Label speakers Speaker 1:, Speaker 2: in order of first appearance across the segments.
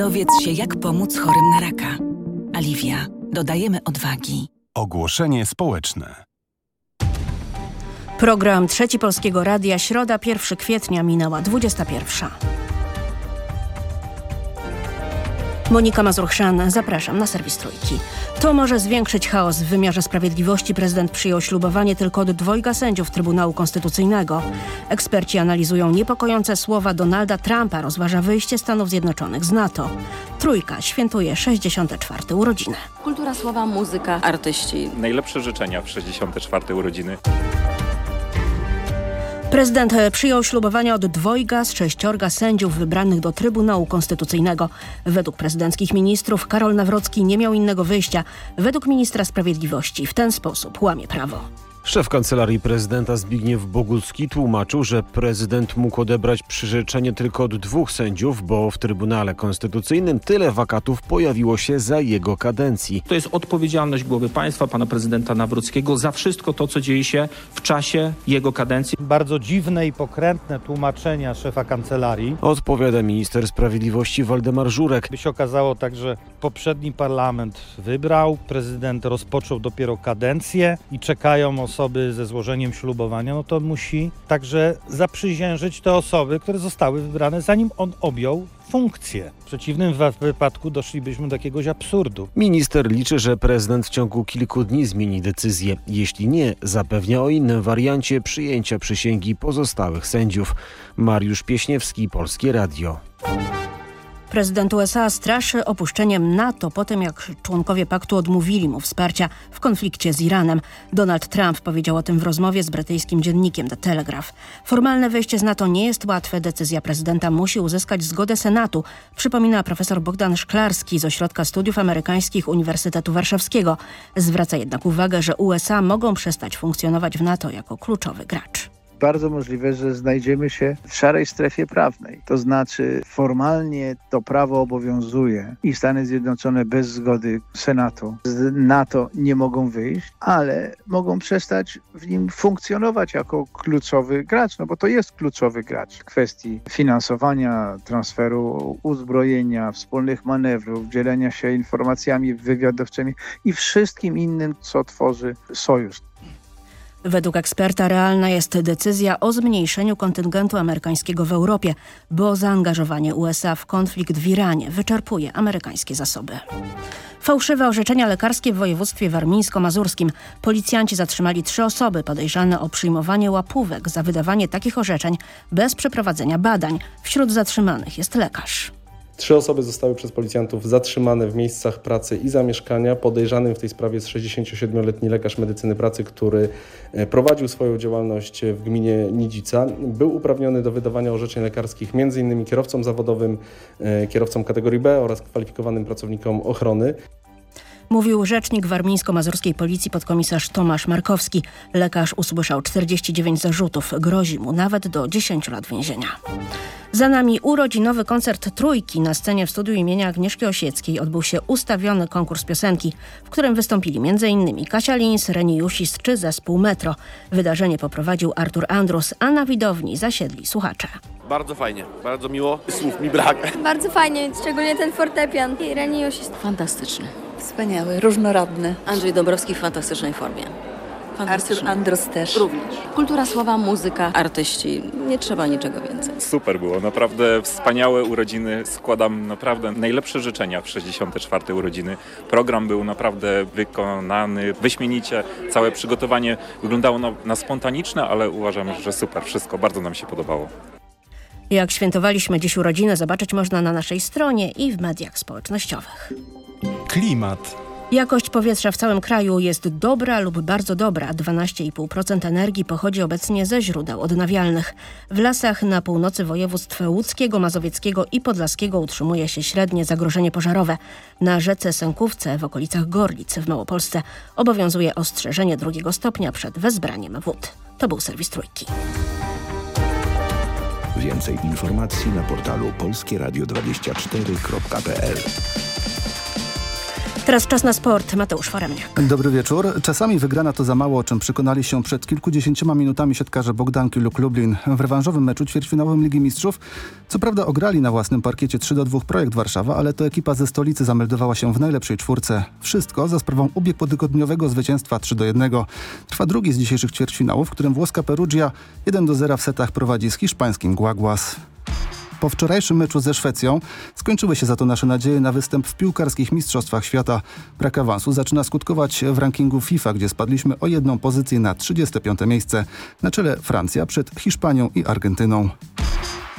Speaker 1: Dowiedz się, jak pomóc chorym na raka. Aliwia. Dodajemy odwagi.
Speaker 2: Ogłoszenie społeczne.
Speaker 3: Program Trzeci Polskiego Radia, środa 1 kwietnia minęła 21. Monika Mazurchszan, zapraszam na serwis Trójki. To może zwiększyć chaos w wymiarze sprawiedliwości. Prezydent przyjął ślubowanie tylko od dwojga sędziów Trybunału Konstytucyjnego. Eksperci analizują niepokojące słowa Donalda Trumpa, rozważa wyjście Stanów Zjednoczonych z NATO. Trójka świętuje 64. urodziny.
Speaker 4: Kultura słowa, muzyka, artyści.
Speaker 5: Najlepsze życzenia w 64. urodziny.
Speaker 3: Prezydent przyjął ślubowania od dwojga z sześciorga sędziów wybranych do Trybunału Konstytucyjnego. Według prezydenckich ministrów Karol Nawrocki nie miał innego wyjścia. Według ministra sprawiedliwości w ten sposób łamie prawo.
Speaker 6: Szef Kancelarii Prezydenta Zbigniew Bogucki tłumaczył, że prezydent mógł odebrać przyrzeczenie tylko od dwóch sędziów, bo w Trybunale Konstytucyjnym tyle wakatów pojawiło się za jego kadencji.
Speaker 7: To jest odpowiedzialność głowy państwa, pana prezydenta Nawrockiego za wszystko to, co dzieje się w czasie jego kadencji.
Speaker 8: Bardzo dziwne i pokrętne tłumaczenia szefa kancelarii.
Speaker 6: Odpowiada minister sprawiedliwości Waldemar Żurek.
Speaker 8: By się okazało tak, że poprzedni parlament wybrał, prezydent rozpoczął dopiero kadencję i czekają osoby ze złożeniem ślubowania, no to musi także zaprzysiężyć te osoby, które zostały wybrane zanim on objął funkcję. W przeciwnym wypadku doszlibyśmy do jakiegoś absurdu.
Speaker 6: Minister liczy, że prezydent w ciągu kilku dni zmieni decyzję. Jeśli nie, zapewnia o innym wariancie przyjęcia przysięgi pozostałych sędziów. Mariusz Pieśniewski, Polskie Radio.
Speaker 3: Prezydent USA straszy opuszczeniem NATO po tym, jak członkowie paktu odmówili mu wsparcia w konflikcie z Iranem. Donald Trump powiedział o tym w rozmowie z brytyjskim dziennikiem The Telegraph. Formalne wejście z NATO nie jest łatwe. Decyzja prezydenta musi uzyskać zgodę Senatu, przypomina profesor Bogdan Szklarski z Ośrodka Studiów Amerykańskich Uniwersytetu Warszawskiego. Zwraca jednak uwagę, że USA mogą przestać funkcjonować w NATO jako kluczowy gracz
Speaker 9: bardzo możliwe, że znajdziemy się w szarej strefie prawnej. To znaczy formalnie to prawo obowiązuje i Stany Zjednoczone bez zgody Senatu z NATO nie mogą wyjść, ale mogą przestać w nim funkcjonować jako kluczowy gracz, no bo to jest kluczowy gracz w kwestii finansowania, transferu uzbrojenia, wspólnych manewrów, dzielenia się informacjami wywiadowczymi i wszystkim innym, co tworzy sojusz.
Speaker 3: Według eksperta realna jest decyzja o zmniejszeniu kontyngentu amerykańskiego w Europie, bo zaangażowanie USA w konflikt w Iranie wyczerpuje amerykańskie zasoby. Fałszywe orzeczenia lekarskie w województwie warmińsko-mazurskim. Policjanci zatrzymali trzy osoby podejrzane o przyjmowanie łapówek za wydawanie takich orzeczeń bez przeprowadzenia badań. Wśród zatrzymanych jest lekarz.
Speaker 10: Trzy osoby zostały przez policjantów zatrzymane w miejscach pracy i zamieszkania. Podejrzanym w tej sprawie jest 67-letni lekarz medycyny pracy, który e, prowadził swoją działalność w gminie Nidzica. Był uprawniony do wydawania orzeczeń lekarskich m.in. kierowcom zawodowym, e, kierowcom kategorii B oraz kwalifikowanym pracownikom ochrony.
Speaker 3: Mówił rzecznik warmińsko-mazurskiej policji podkomisarz Tomasz Markowski. Lekarz usłyszał 49 zarzutów. Grozi mu nawet do 10 lat więzienia. Za nami urodzinowy koncert Trójki na scenie w studiu imienia Agnieszki Osieckiej odbył się ustawiony konkurs piosenki, w którym wystąpili m.in. Kasia Lins, Reni Jusist czy zespół Metro. Wydarzenie poprowadził Artur Andrus, a na widowni zasiedli słuchacze.
Speaker 11: Bardzo fajnie, bardzo miło. Słów mi brak.
Speaker 12: Bardzo fajnie, szczególnie ten fortepian. I Reni Jusist.
Speaker 4: Fantastyczny.
Speaker 13: Wspaniały, różnorodny.
Speaker 4: Andrzej Dąbrowski w fantastycznej formie.
Speaker 13: Artur Andros też.
Speaker 4: Również. Kultura słowa, muzyka, artyści. Nie trzeba niczego więcej.
Speaker 5: Super było, naprawdę wspaniałe urodziny. Składam naprawdę najlepsze życzenia w 64. urodziny. Program był naprawdę wykonany wyśmienicie. Całe przygotowanie wyglądało na, na spontaniczne, ale uważam, że super. Wszystko bardzo nam się podobało.
Speaker 3: Jak świętowaliśmy dziś urodziny, zobaczyć można na naszej stronie i w mediach społecznościowych.
Speaker 2: Klimat.
Speaker 3: Jakość powietrza w całym kraju jest dobra lub bardzo dobra. 12,5% energii pochodzi obecnie ze źródeł odnawialnych. W lasach na północy województw łódzkiego, mazowieckiego i podlaskiego utrzymuje się średnie zagrożenie pożarowe. Na rzece Sękówce w okolicach Gorlic w Małopolsce obowiązuje ostrzeżenie drugiego stopnia przed wezbraniem wód. To był serwis Trójki.
Speaker 14: Więcej informacji na portalu polskieradio24.pl
Speaker 3: Teraz czas na sport. Mateusz Foremniak.
Speaker 14: Dobry wieczór. Czasami wygrana to za mało, o czym przekonali się przed kilkudziesięcioma minutami siatkarze Bogdanki lub Lublin. W rewanżowym meczu ćwierćfinałowym Ligi Mistrzów co prawda ograli na własnym parkiecie 3 do 2 projekt Warszawa, ale to ekipa ze stolicy zameldowała się w najlepszej czwórce. Wszystko za sprawą ubiegłotygodniowego zwycięstwa 3 do 1. Trwa drugi z dzisiejszych ćwierćfinałów, w którym włoska Perugia 1 do 0 w setach prowadzi z hiszpańskim Guaguas. Po wczorajszym meczu ze Szwecją skończyły się za to nasze nadzieje na występ w piłkarskich mistrzostwach świata. Brak awansu zaczyna skutkować w rankingu FIFA, gdzie spadliśmy o jedną pozycję na 35 miejsce. Na czele Francja przed Hiszpanią i Argentyną.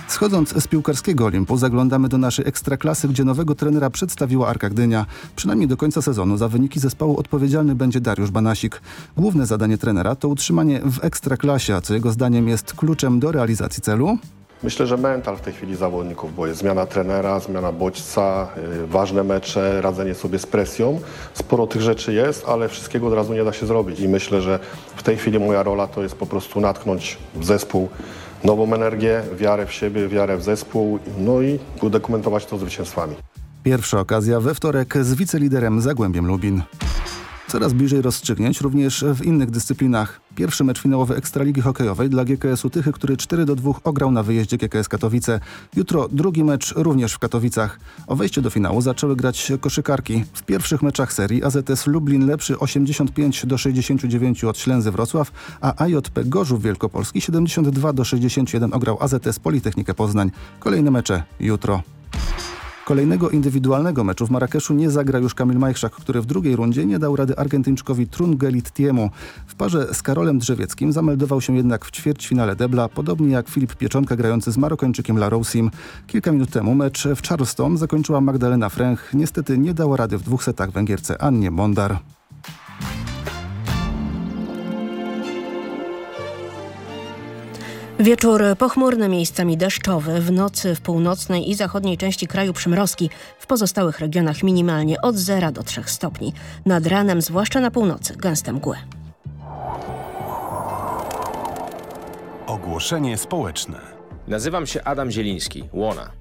Speaker 14: Schodząc z piłkarskiego Olimpu zaglądamy do naszej ekstraklasy, gdzie nowego trenera przedstawiła Arka Gdynia. Przynajmniej do końca sezonu za wyniki zespołu odpowiedzialny będzie Dariusz Banasik. Główne zadanie trenera to utrzymanie w ekstraklasie, co jego zdaniem jest kluczem do realizacji celu?
Speaker 15: Myślę, że mental w tej chwili zawodników, bo jest zmiana trenera, zmiana bodźca, yy, ważne mecze, radzenie sobie z presją. Sporo tych rzeczy jest, ale wszystkiego od razu nie da się zrobić i myślę, że w tej chwili moja rola to jest po prostu natknąć zespół nową energię, wiarę w siebie, wiarę w zespół, no i udokumentować to zwycięstwami.
Speaker 14: Pierwsza okazja we wtorek z wiceliderem Zagłębiem Lubin. Coraz bliżej rozstrzygnięć również w innych dyscyplinach. Pierwszy mecz finałowy Ekstraligi Hokejowej dla GKS-u Tychy, który 4 do 2 ograł na wyjeździe GKS Katowice. Jutro drugi mecz również w Katowicach. O wejście do finału zaczęły grać koszykarki. W pierwszych meczach serii AZS Lublin lepszy 85 do 69 od Ślęzy Wrocław, a AJP Gorzów Wielkopolski 72 do 61 ograł AZS Politechnikę Poznań. Kolejne mecze jutro. Kolejnego indywidualnego meczu w Marrakeszu nie zagra już Kamil Majchrzak, który w drugiej rundzie nie dał rady Argentyńczykowi Trungelittiemu. W parze z Karolem Drzewieckim zameldował się jednak w ćwierćfinale debla, podobnie jak Filip Pieczonka grający z Marokańczykiem Larousim. Kilka minut temu mecz w Charleston zakończyła Magdalena Fręch. Niestety nie dała rady w dwóch setach Węgierce Annie Mondar.
Speaker 3: Wieczór pochmurny, miejscami deszczowy, w nocy w północnej i zachodniej części kraju przymrozki, w pozostałych regionach minimalnie od 0 do 3 stopni. Nad ranem, zwłaszcza na północy, gęste mgły.
Speaker 2: Ogłoszenie społeczne.
Speaker 16: Nazywam się Adam Zieliński, Łona.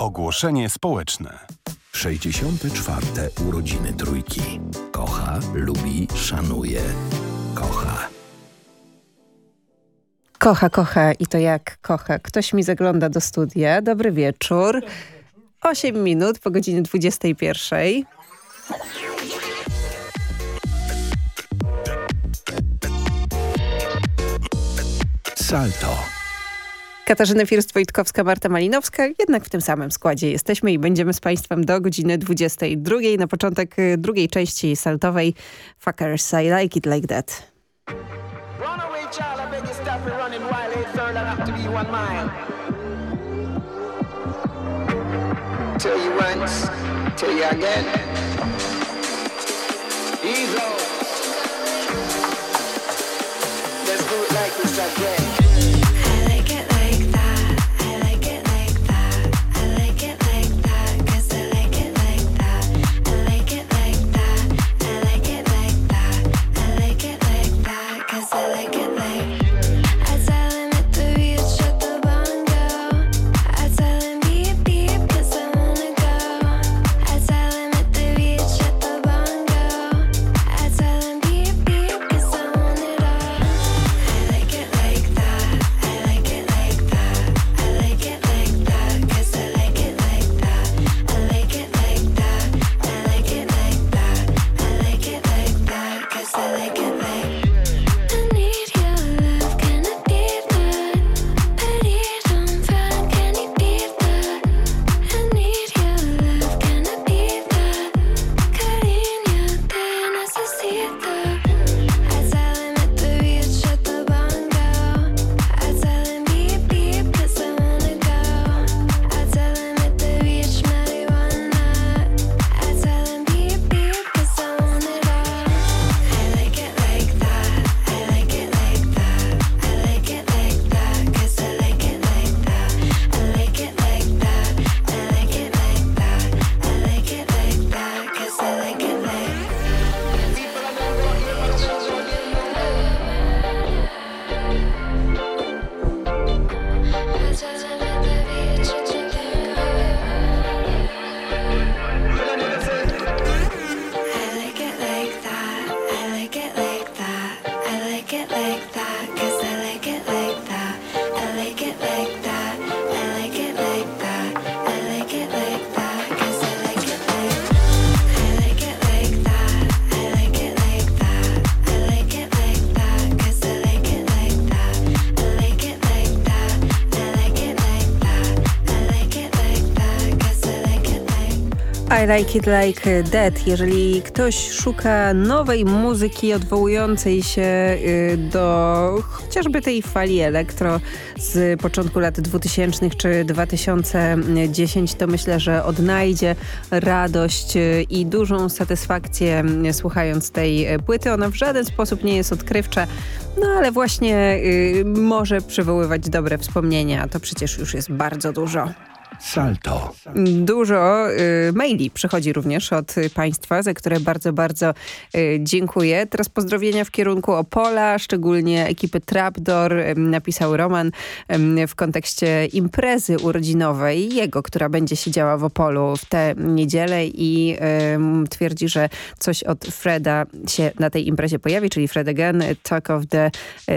Speaker 2: Ogłoszenie społeczne.
Speaker 17: 64. urodziny trójki. Kocha, lubi, szanuje. Kocha.
Speaker 18: Kocha, kocha i to jak kocha. Ktoś mi zagląda do studia. Dobry wieczór. 8 minut po godzinie 21.
Speaker 17: Salto.
Speaker 18: Katarzyna First-Wojtkowska, Marta Malinowska. Jednak w tym samym składzie jesteśmy i będziemy z Państwem do godziny 22. Na początek y, drugiej części saltowej Fuckers, I like it like that.
Speaker 19: Tell you once, tell you again. Ease. Let's do it like this again. Like
Speaker 18: It Like That. Jeżeli ktoś szuka nowej muzyki odwołującej się y, do chociażby tej fali elektro z początku lat 2000 czy 2010, to myślę, że odnajdzie radość y, i dużą satysfakcję y, słuchając tej płyty. Ona w żaden sposób nie jest odkrywcza, no ale właśnie może przywoływać dobre wspomnienia. To przecież już jest bardzo dużo.
Speaker 17: Salto.
Speaker 18: Dużo y, maili przychodzi również od Państwa, za które bardzo, bardzo y, dziękuję. Teraz pozdrowienia w kierunku Opola, szczególnie ekipy Trapdoor. Y, napisał Roman w kontekście imprezy urodzinowej, jego, która będzie się działa w Opolu w tę niedzielę i twierdzi, że coś od Freda się na tej imprezie pojawi, czyli Fred Again, Talk of the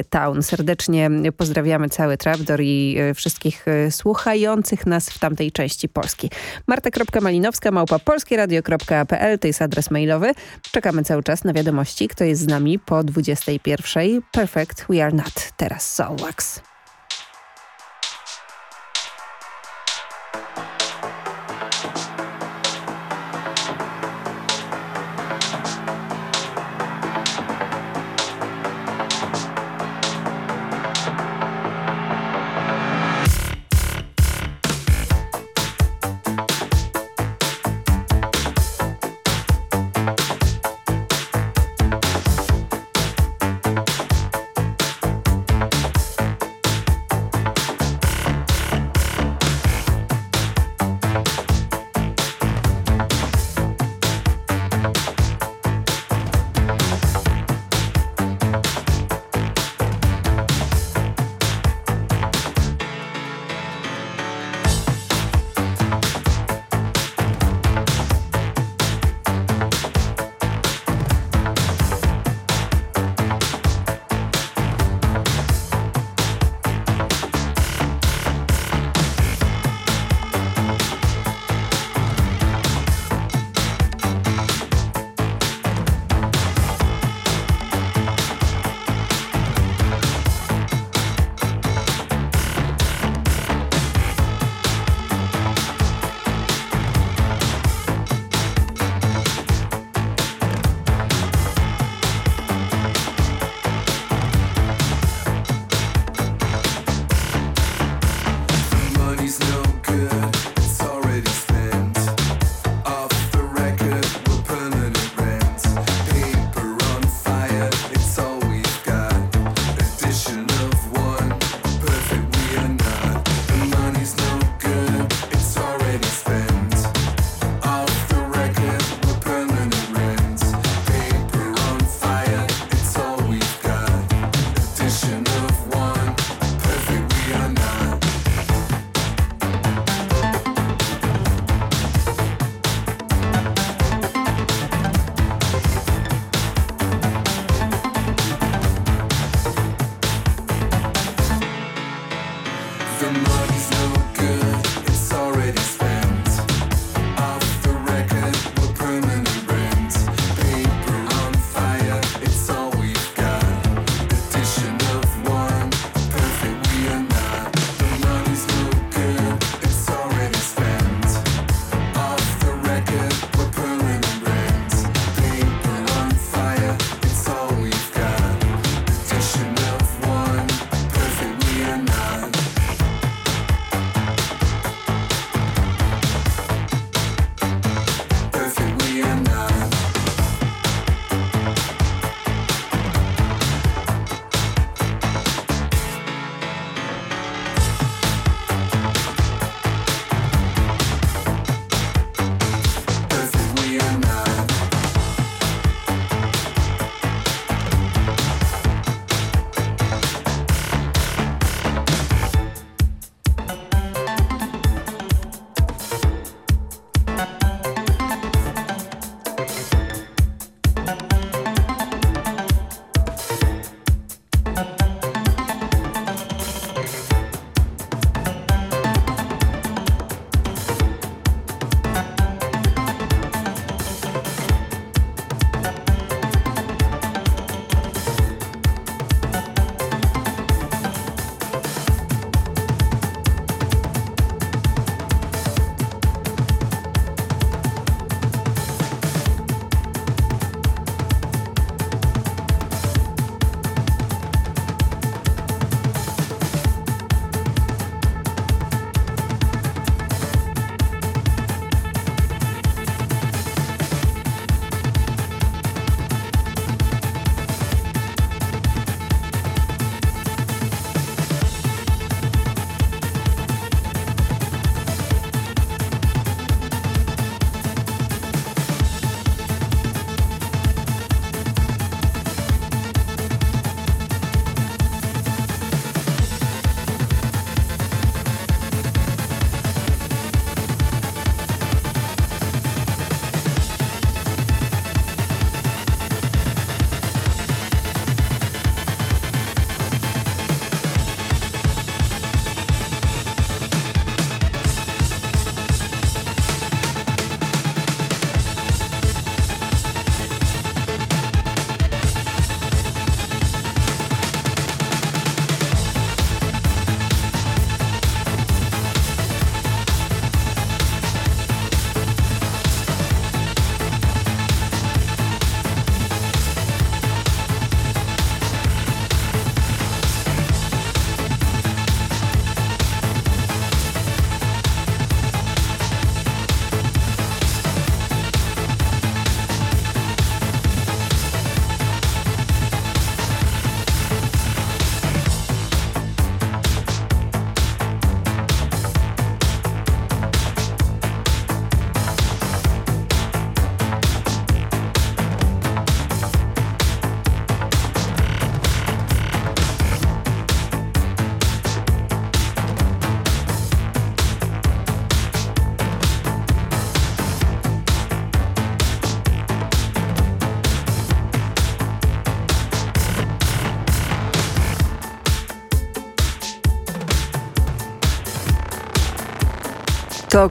Speaker 18: Town. Serdecznie pozdrawiamy cały Trapdoor i y, wszystkich y, słuchających nas w tamtej części Polski. Marta.malinowska, małpa polskieradio.pl to jest adres mailowy. Czekamy cały czas na wiadomości, kto jest z nami po 21. Perfect We Are Not. Teraz Soulwax.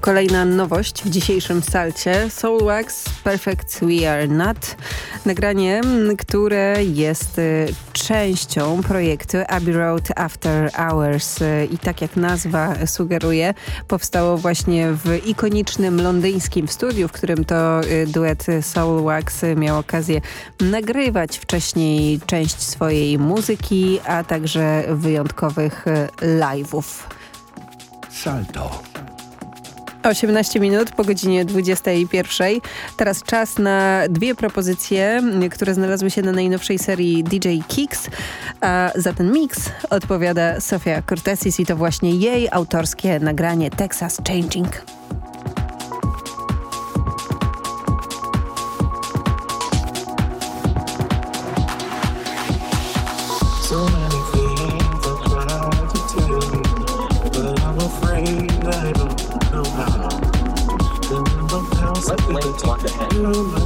Speaker 18: Kolejna nowość w dzisiejszym salcie. Soulwax Perfect We Are Not. Nagranie, które jest y, częścią projektu Abbey Road After Hours y, i tak jak nazwa sugeruje, powstało właśnie w ikonicznym londyńskim studiu, w którym to y, duet Soulwax miał okazję nagrywać wcześniej część swojej muzyki, a także wyjątkowych live'ów.
Speaker 17: Salto
Speaker 18: 18 minut po godzinie 21. Teraz czas na dwie propozycje, które znalazły się na najnowszej serii DJ Kicks. A za ten miks odpowiada Sofia Cortesis i to właśnie jej autorskie nagranie Texas Changing.
Speaker 20: room.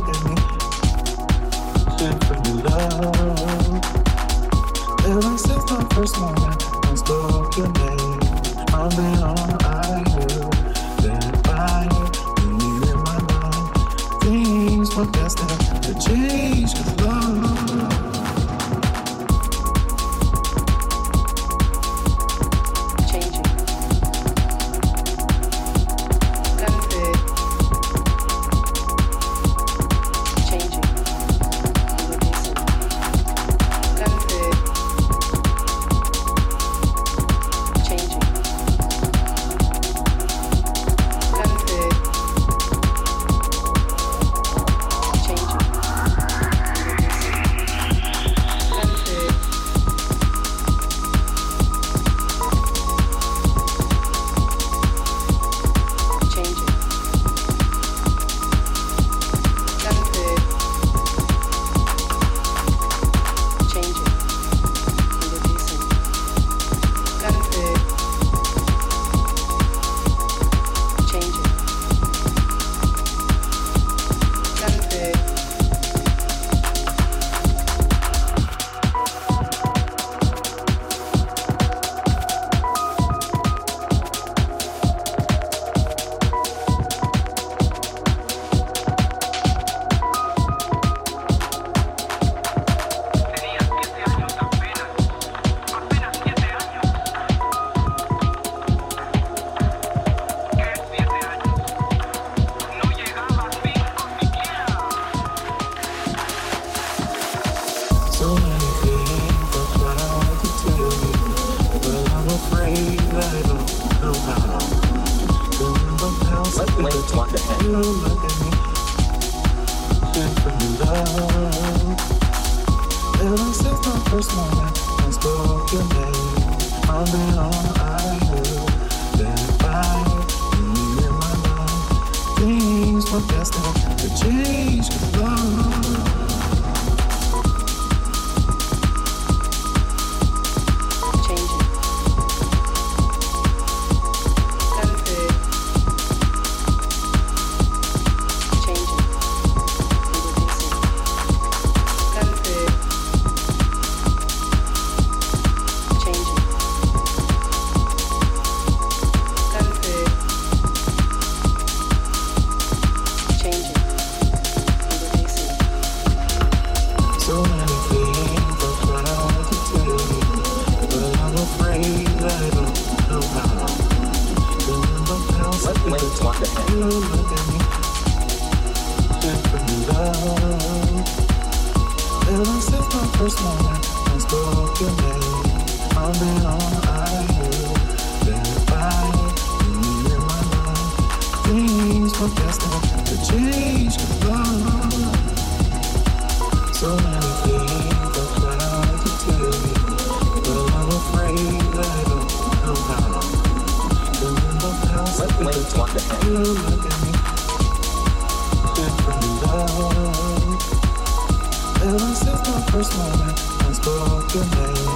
Speaker 20: Till since my first moment and spill your name.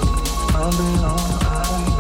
Speaker 20: I've been on high.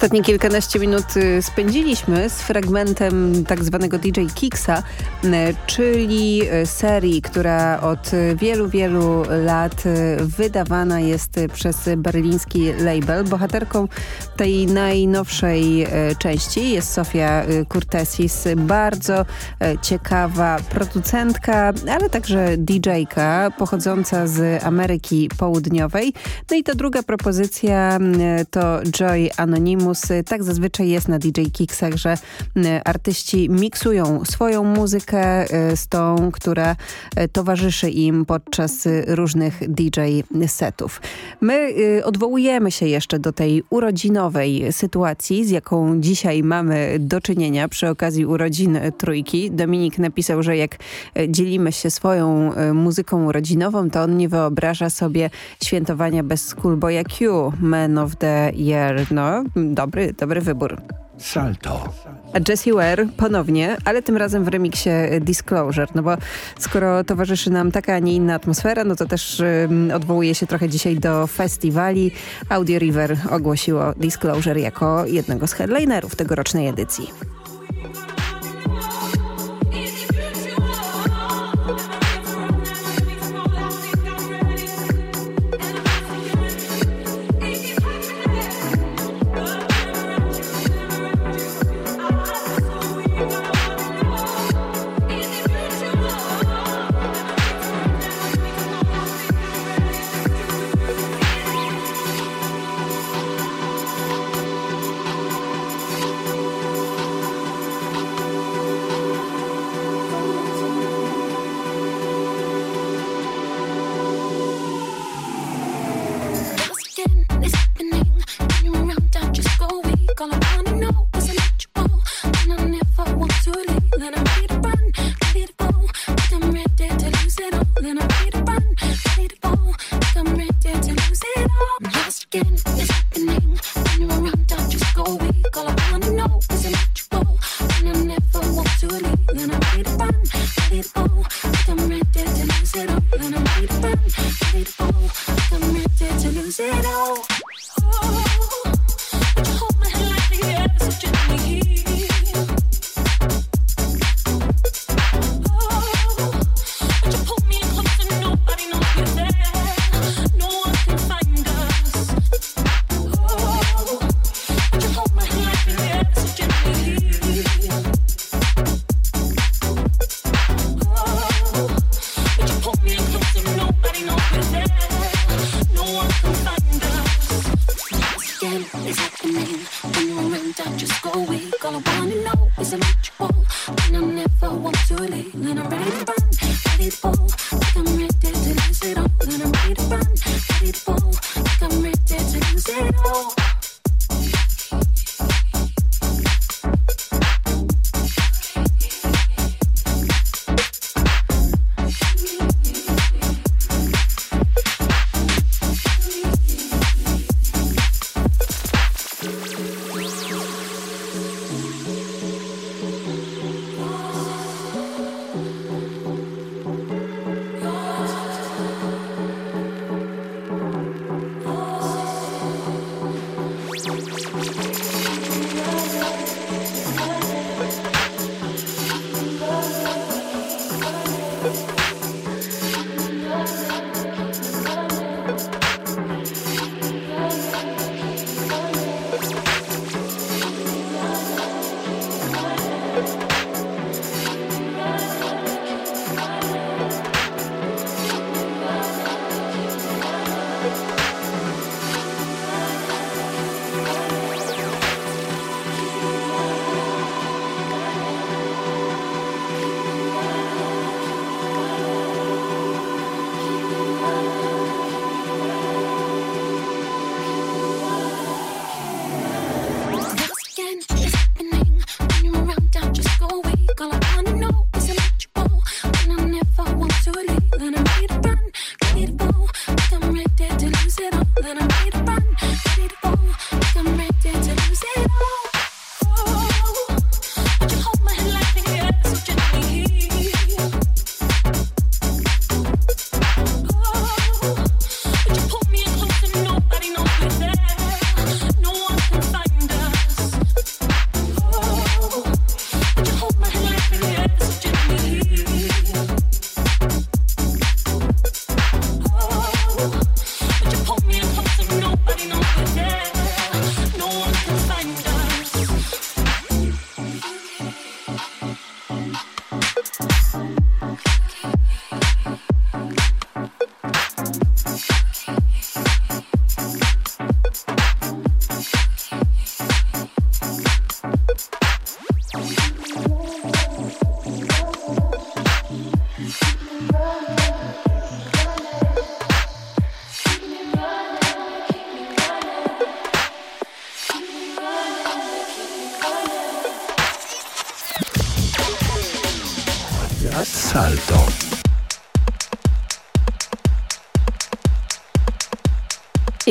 Speaker 18: Ostatnie kilkanaście minut y, spędziliśmy z fragmentem tak zwanego DJ Kiksa, y, czyli y, serii, która od wielu, wielu lat wydawana jest przez berliński label. Bohaterką tej najnowszej części jest Sofia Curtesis, bardzo ciekawa producentka, ale także DJ-ka pochodząca z Ameryki Południowej. No i ta druga propozycja to Joy Anonymous. Tak zazwyczaj jest na DJ Kicksach, że artyści miksują swoją muzykę z tą, która towarzyszy im podczas różnych DJ setów. My odwołujemy się jeszcze do tej urodzinowej sytuacji, z jaką dzisiaj mamy do czynienia przy okazji urodzin trójki. Dominik napisał, że jak dzielimy się swoją muzyką urodzinową, to on nie wyobraża sobie świętowania bez Schoolboya Q, Man of the Year. No, dobry, dobry wybór.
Speaker 17: Salto.
Speaker 18: A Jessie Ware ponownie, ale tym razem w remiksie Disclosure, no bo skoro towarzyszy nam taka, a nie inna atmosfera, no to też um, odwołuje się trochę dzisiaj do festiwali. Audio River ogłosiło Disclosure jako jednego z headlinerów tegorocznej edycji.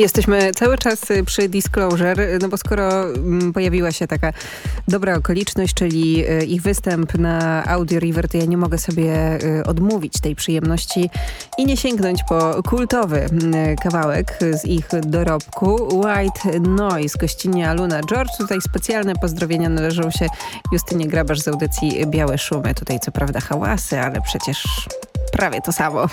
Speaker 18: Jesteśmy cały czas przy Disclosure, no bo skoro mm, pojawiła się taka dobra okoliczność, czyli y, ich występ na Audio River, to ja nie mogę sobie y, odmówić tej przyjemności i nie sięgnąć po kultowy y, kawałek z ich dorobku White Noise, gościnie Luna George. Tutaj specjalne pozdrowienia należą się Justynie Grabarz z audycji Białe Szumy. Tutaj co prawda hałasy, ale przecież prawie to samo.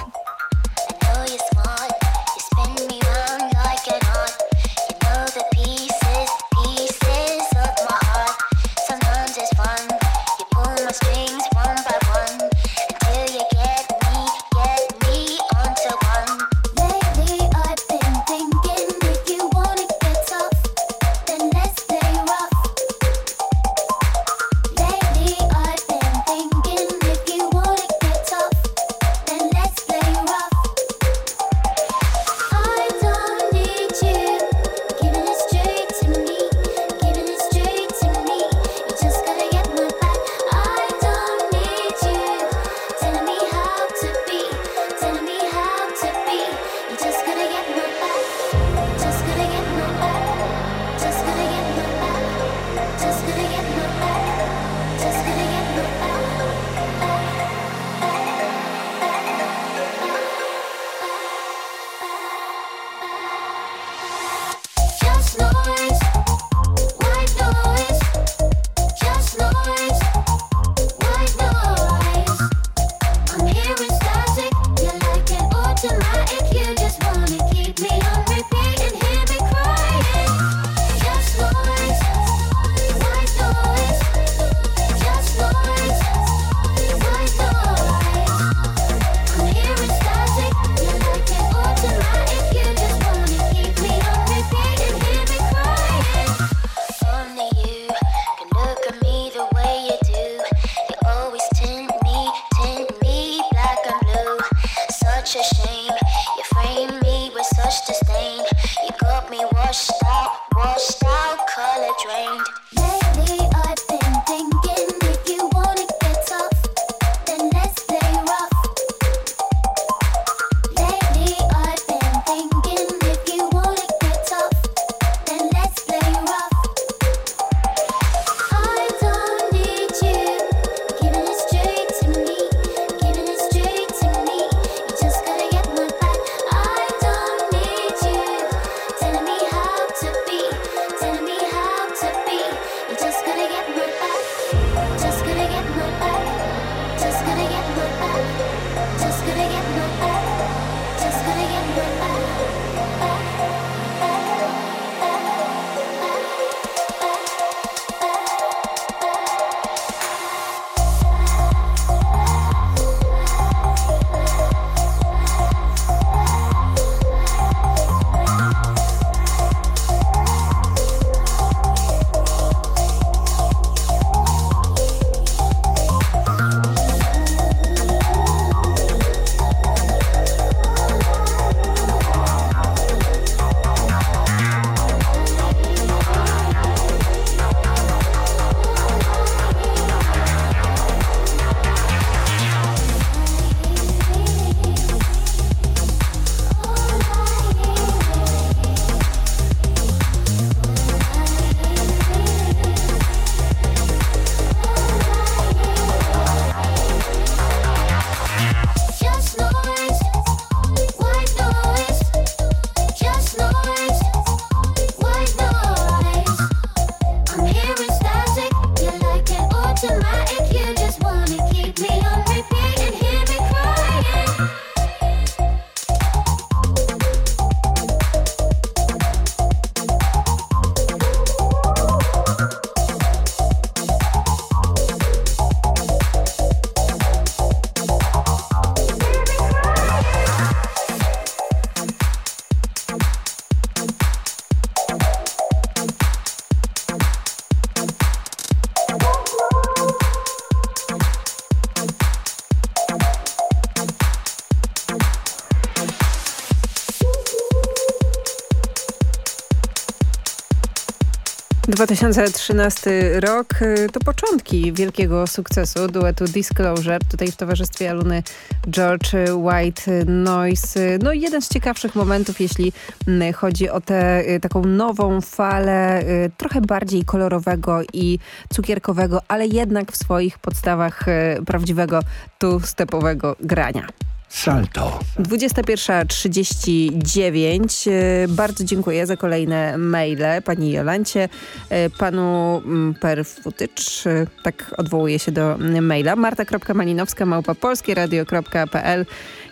Speaker 18: 2013 rok y, to początki wielkiego sukcesu duetu Disclosure, tutaj w towarzystwie Aluny George White Noise. No jeden z ciekawszych momentów, jeśli chodzi o tę taką nową falę, y, trochę bardziej kolorowego i cukierkowego, ale jednak w swoich podstawach y, prawdziwego tu-stepowego grania.
Speaker 17: Salto.
Speaker 18: 21.39. E, Bardzo dziękuję za kolejne maile pani Jolancie, e, panu mm, Perfutycz, e, tak odwołuje się do maila, marta.malinowska małpa polskieradio.pl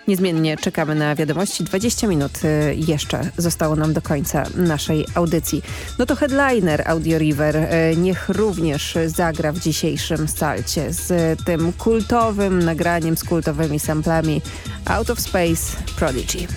Speaker 18: Niezmiennie czekamy na wiadomości. 20 minut y, jeszcze zostało nam do końca naszej audycji. No to headliner Audio River y, niech również zagra w dzisiejszym salcie z tym kultowym nagraniem, z kultowymi samplami Out of Space Prodigy.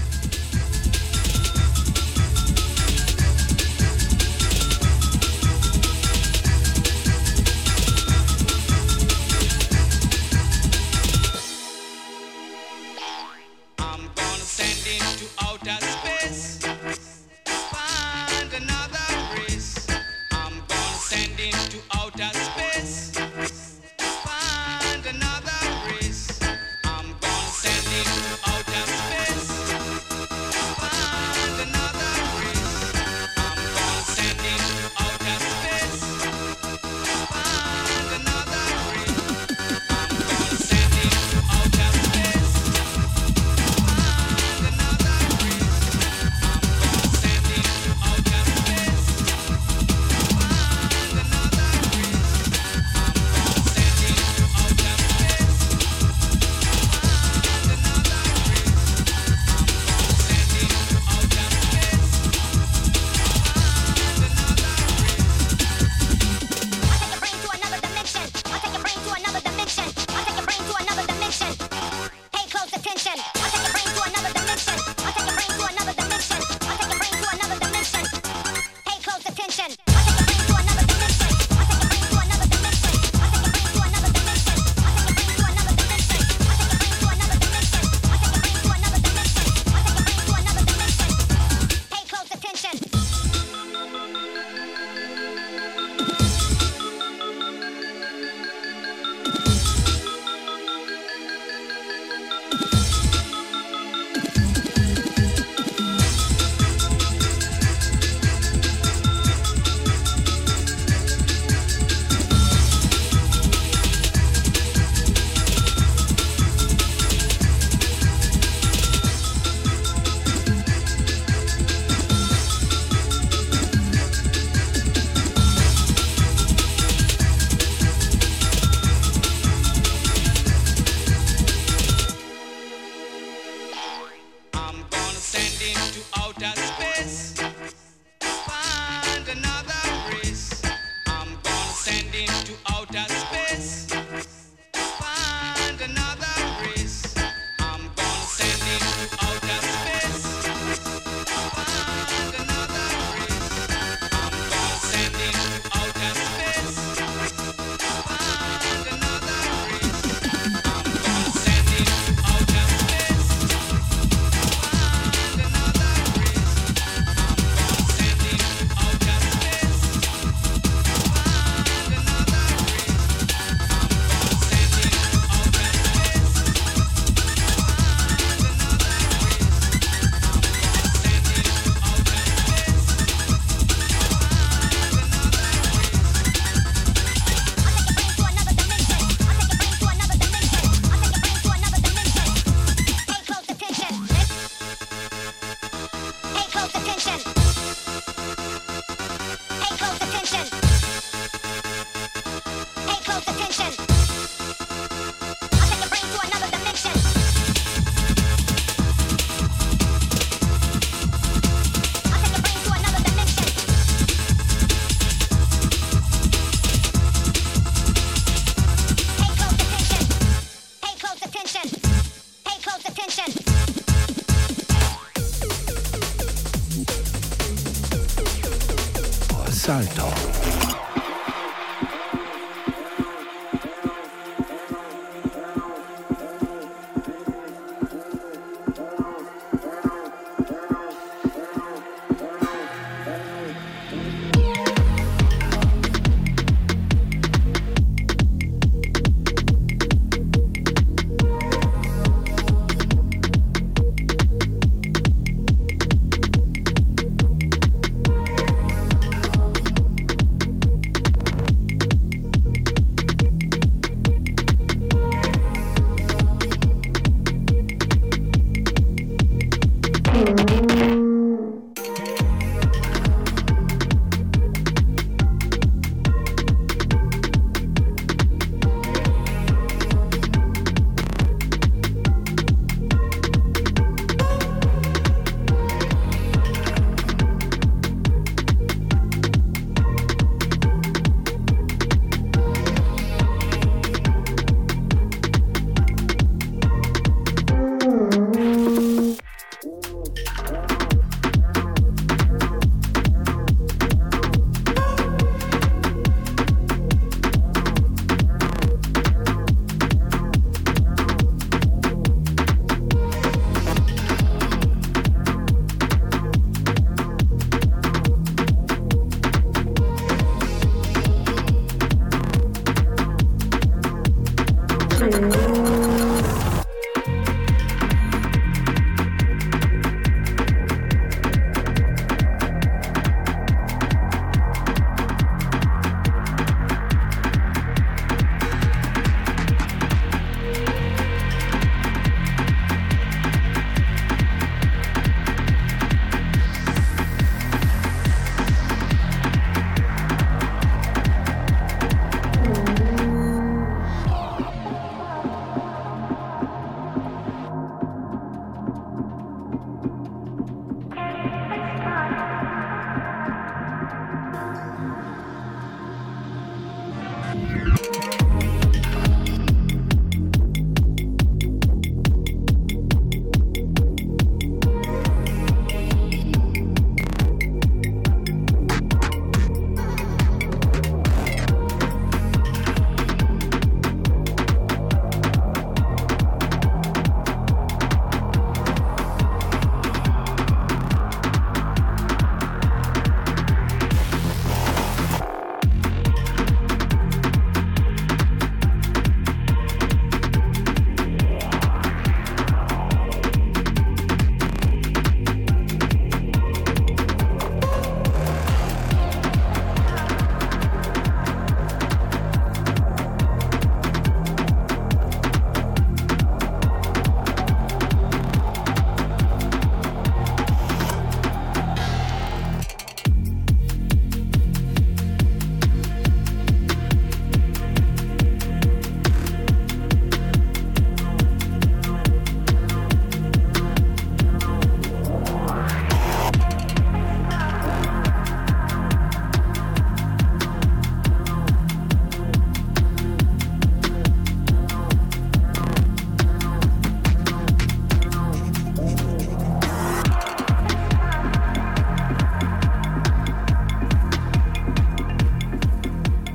Speaker 18: Salto.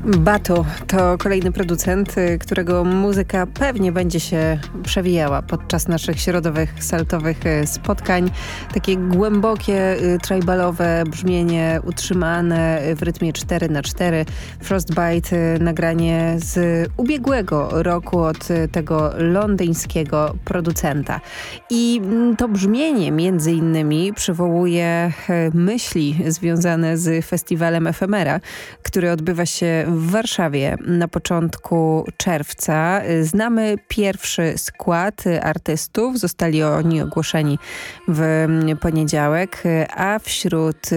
Speaker 18: Bato to kolejny producent, y, którego muzyka pewnie będzie się przewijała podczas naszych środowych, saltowych y, spotkań. Takie głębokie, y, tribalowe brzmienie utrzymane w rytmie 4 na 4 Frostbite, nagranie z ubiegłego roku od tego londyńskiego producenta. I mm, to brzmienie między innymi przywołuje myśli związane z festiwalem Efemera, który odbywa się w Warszawie na początku czerwca. Znamy pierwszy skład artystów. Zostali oni ogłoszeni w poniedziałek, a wśród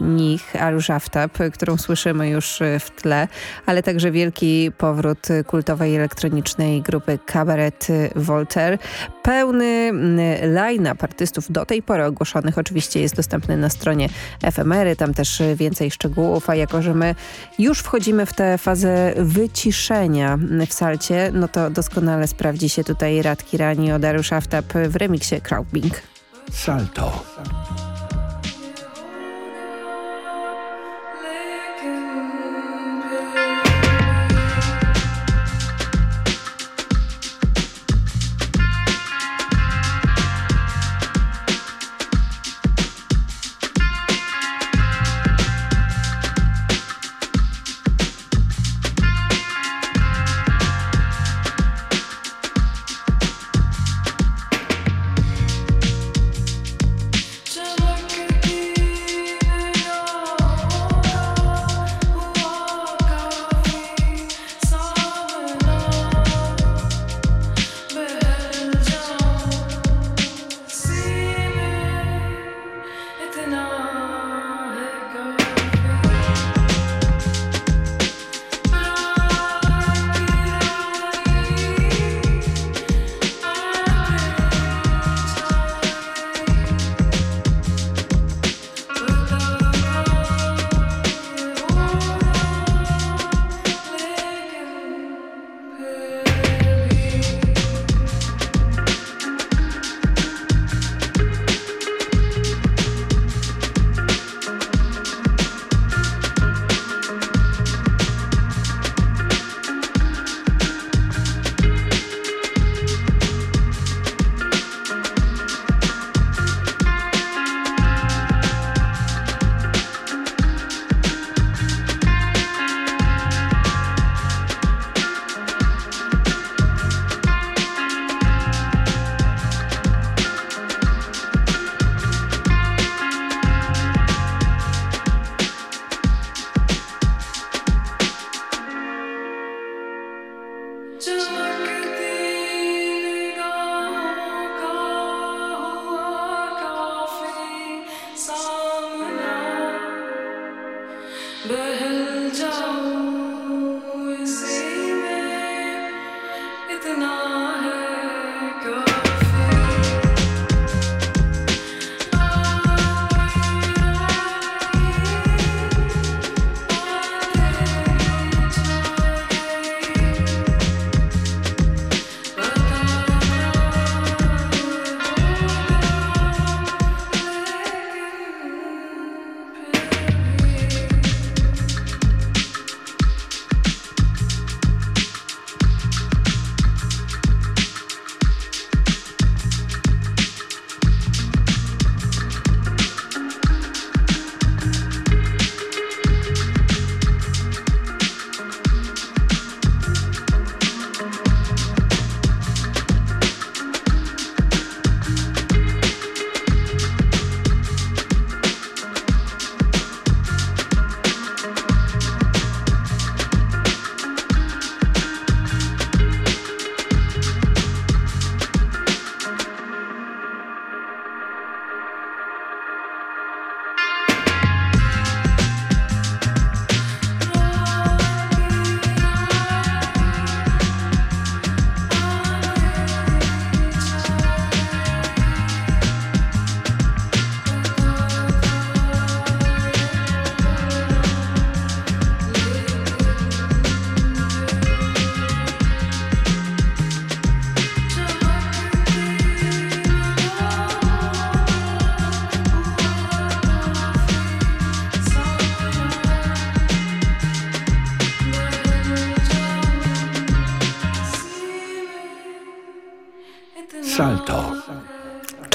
Speaker 18: nich Aftab, którą słyszymy już w tle, ale także wielki powrót kultowej elektronicznej grupy Cabaret Voltaire. Pełny line-up artystów do tej pory ogłoszonych oczywiście jest dostępny na stronie Efemery. Tam też więcej szczegółów, a jako, że my już wchodzimy w tę fazę wyciszenia w salcie, no to doskonale sprawdzi się tutaj Rad Kirani od Dariusz Aftab w remiksie Crowdbing.
Speaker 17: Salto.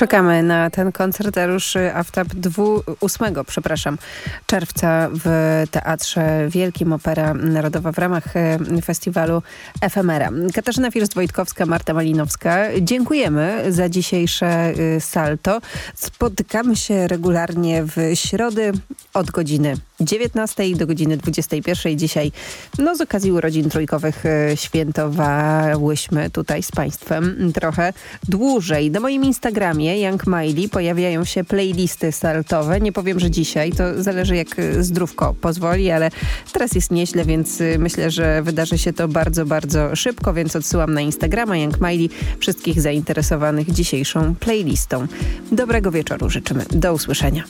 Speaker 18: Czekamy na ten koncert, a ruszy AFTAP 8 przepraszam, czerwca w Teatrze Wielkim Opera Narodowa w ramach e, festiwalu Efemera. Katarzyna First-Wojtkowska, Marta Malinowska. Dziękujemy za dzisiejsze e, salto. Spotykamy się regularnie w środy od godziny 19 do godziny 21. Dzisiaj no, z okazji urodzin trójkowych e, świętowałyśmy tutaj z Państwem trochę dłużej. Na moim Instagramie Young Miley pojawiają się playlisty saltowe. Nie powiem, że dzisiaj, to zależy jak e, zdrówko pozwoli, ale teraz jest nieźle, więc e, myślę, że wydarzy się to bardzo, bardzo szybko, więc odsyłam na Instagrama Young Miley wszystkich zainteresowanych dzisiejszą playlistą. Dobrego wieczoru życzymy. Do usłyszenia.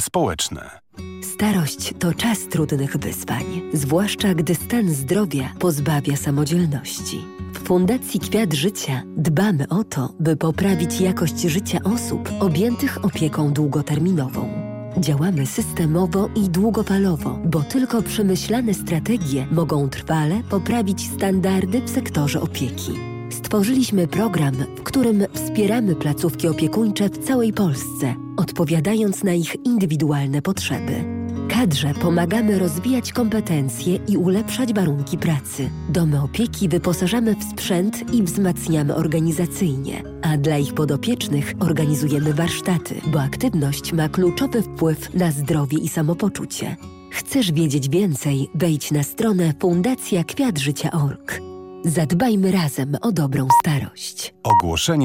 Speaker 2: Społeczne.
Speaker 21: Starość to czas trudnych wyzwań, zwłaszcza gdy stan zdrowia pozbawia samodzielności. W Fundacji Kwiat Życia dbamy o to, by poprawić jakość życia osób objętych opieką długoterminową. Działamy systemowo i długofalowo, bo tylko przemyślane strategie mogą trwale poprawić standardy w sektorze opieki. Stworzyliśmy program, w którym wspieramy placówki opiekuńcze w całej Polsce, odpowiadając na ich indywidualne potrzeby. Kadrze pomagamy rozwijać kompetencje i ulepszać warunki pracy. Domy opieki wyposażamy w sprzęt i wzmacniamy organizacyjnie, a dla ich podopiecznych organizujemy warsztaty, bo aktywność ma kluczowy wpływ na zdrowie i samopoczucie. Chcesz wiedzieć więcej? Wejdź na stronę fundacjakwiatżycia.org. Zadbajmy razem o dobrą starość.
Speaker 2: Ogłoszenie